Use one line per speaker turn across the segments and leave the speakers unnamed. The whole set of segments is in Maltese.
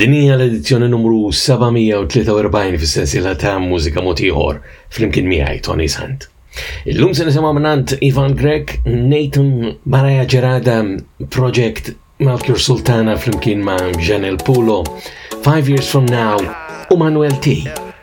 Din hija l-edizzjoni numru 743 fis-sensiela ta' Mużika Mod Ieħor flimkien miegħi Tony Sant. Illum se nisimgħu mingħand Ivan Grek, Nathan Maraja Ġerada, Project Malkjur Sultana flimkien ma' Janel Pulo, Five Years From Now u Manuel T.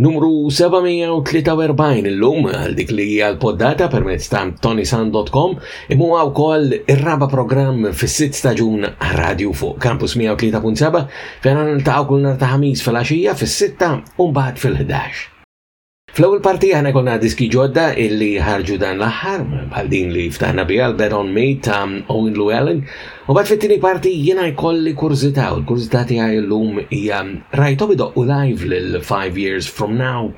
Numru 743 illum għal dik li hija l-poddata permezz ta' tonisan.com imma wkoll ir-raba programm fis-sitt staġun radju fuq Campus 103.7 fejn niltaqgħu kull nhar ta' ħamis fil-għaxija fis-sitta u mbagħad fil-11. Fl-ewwel parti aħna konna diski ġodda illi ħarġu dan l-aħħar bħal din li ftaħna biha l-Bed on Me ta' Owen Llewellyn Mbagħad fit-tieni parti jiena jkolli kurżità u l-kurżità tiegħi llum hija rajthom idoqqu live lil Five Years From Now.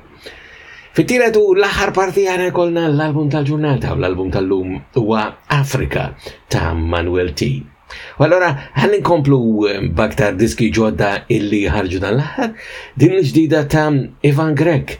Fit-tielet u l-aħħar parti għana jkollna l-album tal-ġurnata u l-album tal-lum huwa Afrika ta' Manuel T. U allora ħalli nkomplu eh, baktar diski ġodda illi ħarġu dan l-aħħar din l-ġdida ta' Ivan Grek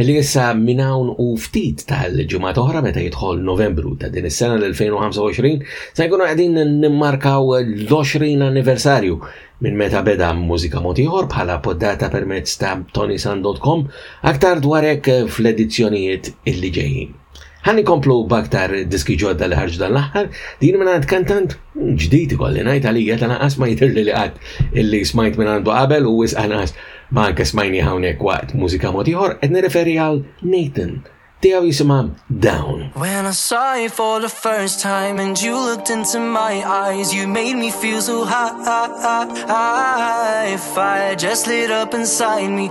li issa minn hawn u ftit tal-ġimgħat oħra meta jidħol Novembru ta' din is-sena l-2025 se jkunu qegħdin nimmarkaw l-20 anniversarju minn meta beda mużika mod ieħor bħala poddata permezz ta' tonisan.com aktar dwar hekk fl-edizzjonijiet illi ġejjin. Ħalli nkomplu b'aktar diski ġodda li ħarġu dan l-aħħar, din minn għand kantant ġdid ikolli ngħid għalija ta' naqas ma jidhirli li qatt illi smajt minn għandu qabel u wisq anqas ma anke smajni hawnhekk waqt mużika mod ieħor qed nirreferi għal Nathan tiegħu jisimha Down.
When I saw you for the first time and you looked into my eyes you made me feel so high fire just lit up inside me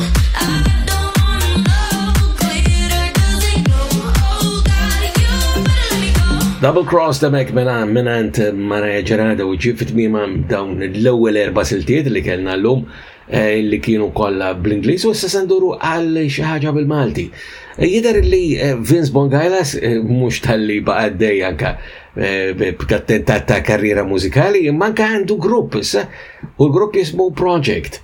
Double
Cross
ta' mek mela minant Mara Ġerada u ġifit mima dawn l-ewwel erba' siltiet li kellna llum eh, li kienu kollha bl-Ingliż u issa senduru għal xi ħaġa bil-Malti. Eh, Jider li eh, Vince Bongailas mhux tal-li baqaddej anka b'tattentat ta' karriera mużikali, manka għandu grupp issa u l-grupp jismu Project.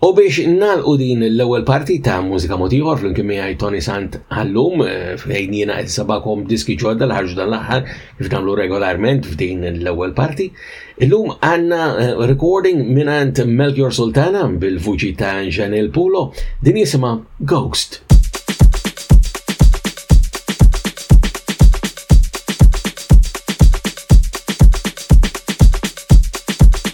U
biex nalqu din l-ewwel parti ta' mużika motiħor flimkien miegħi Tony Sant għallum eh, fejn jiena qed sabakom diski ġodda li ħarġu dan l-aħħar kif nagħmlu regolarment f'din l-ewwel parti. Illum għandna eh, recording mingħand Melchior Sultana bil-vuċi ta' Janel Pulo din jisimha Ghost.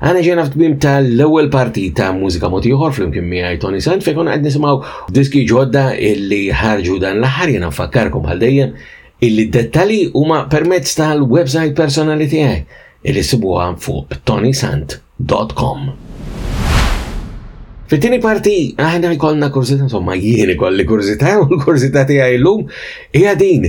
Għana ġena f'tbim tal-ewwel parti ta' mużika mod ieħor flimkien miegħi Tony Sant fejn konna qed nisimgħu diski ġodda illi ħarġu dan l-aħħar jiena nfakkarkom għal dejjem illi dettali huma permezz tal-website personali tiegħi illi sibuha fuq tonysant.com. Fit-tieni parti aħna jkollna kurzita, insomma jien ikolli kurzita, u l-kurzita tiegħi llum hija din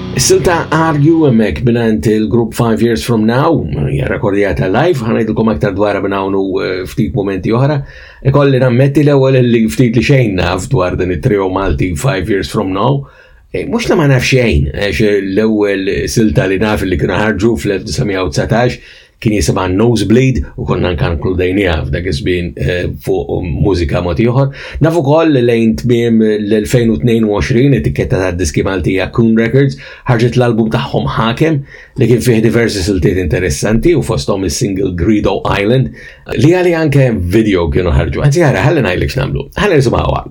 Is-sil
ta' Are You
hemmhekk mingħand il-grupp Five Years From Now, hija rekordjata live, ħanajdilkom aktar dwar minn hawn u eh, ftit momenti oħra. Ikolli nammetti l-ewwel li ftit li xejn naf dwar din it-trio Malti Five Years From Now. Eh, mhux li ma naf xejn, għax l-ewwel silta li naf li kienu ħarġu fl-1919 Kien jisimha Nosebleed u konna anke nkludejniha f'dak iż-żmien eh, fuq mużika mod ieħor. Naf ukoll li lejn tmiem l-2022 etikketta ta' diski Maltija Coon Records ħarġet l-album tagħhom ħakem li kien fih diversi siltiet interessanti u fosthom is-single Greedo Island li għali anke video kienu ħarġu. Anzi ħara ħalli ngħidlek x'nagħmlu. Ħalli
nisimgħuha.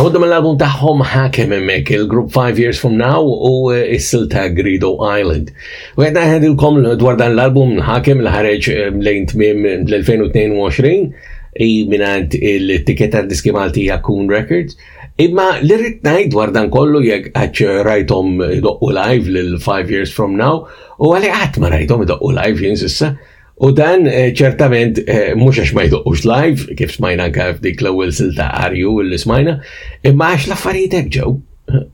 Għodda ma l-album taħħom ħakem emmek il-grupp 5 Years From Now u eh, issil ta' Grido Island. U għedna għedilkom dwar dan l-album ħakem l-ħareġ eh, lejn tmim l-2022 hi mingħand il-tiketta diski Malti hija Kun Records. Imma li rrid ngħid dwar dan kollu jekk għax rajthom idoqqu live lil Five Years From Now u għalli qatt ma rajthom idoqqu live jien s'issa. U dan eh, ċertament eh, mhux għax ma jdoqqux live, kif smajna anke f'dik l-ewwel silta arju li smajna, imma għax l-affarijiet hekk ġew.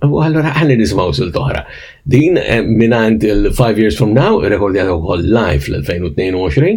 U allora għalli nismaw sil toħra. Din eh, minant il-5 years from now, rekordjata u koll live l-2022,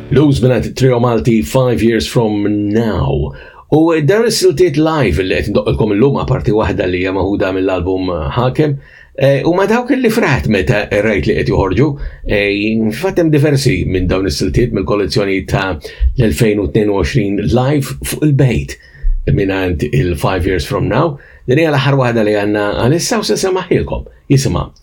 Blues minant Trio Malti 5 Years From Now. U dawn is-siltiet live li qed ndoqqilkom illum parti waħda li hija maħuda mill-album Hakem, eh, u ma dawk li fraħt meta rajt li qed joħorġu, eh, fatem diversi minn dawn is-siltiet mill-kollezzjoni ta' l-2022 live fuq il-bejt minant il-5 Years From Now, li hija l-aħħar waħda li għandna għalissa u se semaħilkom jisimha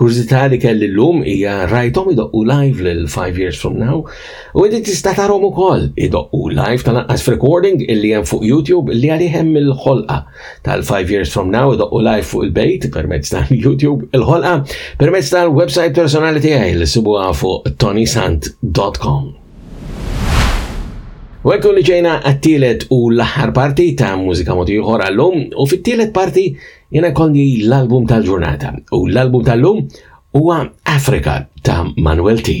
Kurżità li kelli llum hija rajthom idoqqu live lil Five Years From Now u inti tista' tarhom ukoll idoqqu live tal-anqas f'recording illi hemm fuq YouTube illi għalih hemm il-ħolqa tal-Five Years From Now idoqqu live fuq il-bejt permezz tal-YouTube il-ħolqa permezz tal-website personali tiegħi li sibuha fuq tonysant.com. U ekku li ġejna għattilet u l-aħħar parti ta' mużika motiħor għallum u fit-tielet parti Jena jkolli l-album tal-ġurnata u l-album tal-lum huwa Afrika ta' Manuel T.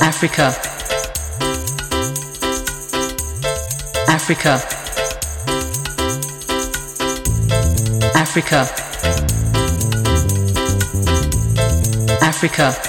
Africa. Africa. Africa. Africa.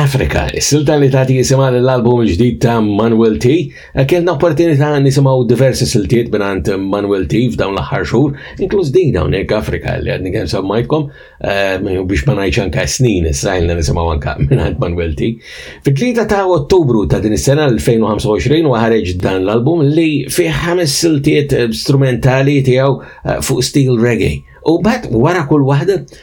Afrika, is-silta li tagħti jisimha l-album ġdid ta' Manuel T. Kellna opportunità nisimgħu diversi siltiet mingħand Manuel T f'dawn l-aħħar xhur, inkluż din hawnhekk Afrika li għadni kemm semmajtkom eh, biex ma ngħidx anke snin issa ilna nisimgħu anke mingħand Manuel T. Fit-3 ta' Ottubru ta' din is-sena 2025 u ħareġ dan l-album li fih ħames siltiet strumentali tiegħu eh, fuq stil reggae. U bat wara kull waħda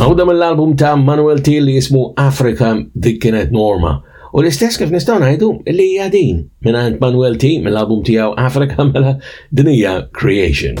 Għawda mill-album ta' Manuel T li jismu Afrika dik kienet norma. U l-istess kif nistaw najdu li hija din minn għand Manuel T mill-album tiegħu Afrika mela dinija Creation.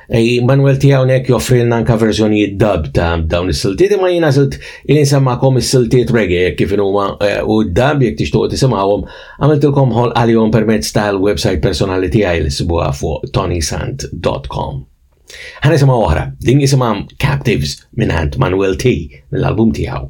Manuel T. hawnhekk joffrilna anka verżjonijiet dub ta' dawn is-siltiet, imma jiena żilt il insemmakom is-siltiet reggae jekk kif huma eh, u d-dub jekk tixtuq tisimgħuhom għamiltilkom ħol għalihom permezz tal-website personali tiegħi li sibuha fuq tonysant.com. Ħanisimgħu oħra, din jisimha Captives minn Manuel T. mill-album tiegħu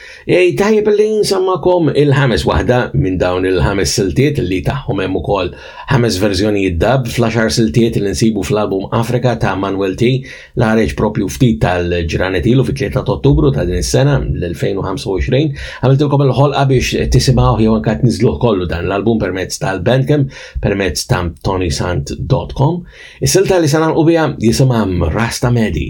Ej, tajjeb li nsammakom il-ħames waħda minn dawn il-ħames siltiet li tagħhom hemm ukoll ħames verżjonijiet dab fl-għaxar siltiet li nsibu fl-album Afrika ta' Manuel T li ħareġ propju ftit tal-ġranet ilu fit-3 ta' Ottubru ta' din is-sena l-2025. Għamiltilkom il-ħolqa biex tisimgħuh jew anke tniżluh kollu dan l-album permezz tal-Bandcamp permezz ta' tonysant.com. Is-silta li se nagħlqu biha jisimha Rasta Medi.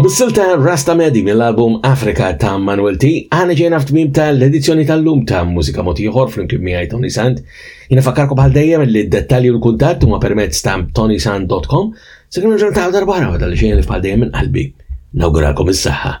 U bis-silta Rasta Medi mill-album Afrika ta' Manuel T, għana ġejna f'tmim ta' l-edizzjoni tal-lum ta' Musika Motiħor fl-imkien miħaj Tony Sand. Jina fakkarku bħal dejjem li d-dettalji u l-kuntat huma permezz ta' tonysand.com. Sekum il-ġurnata għal darbara għadal xejn li bħal dejjem minn qalbi. Nawguralkom is-saħħa.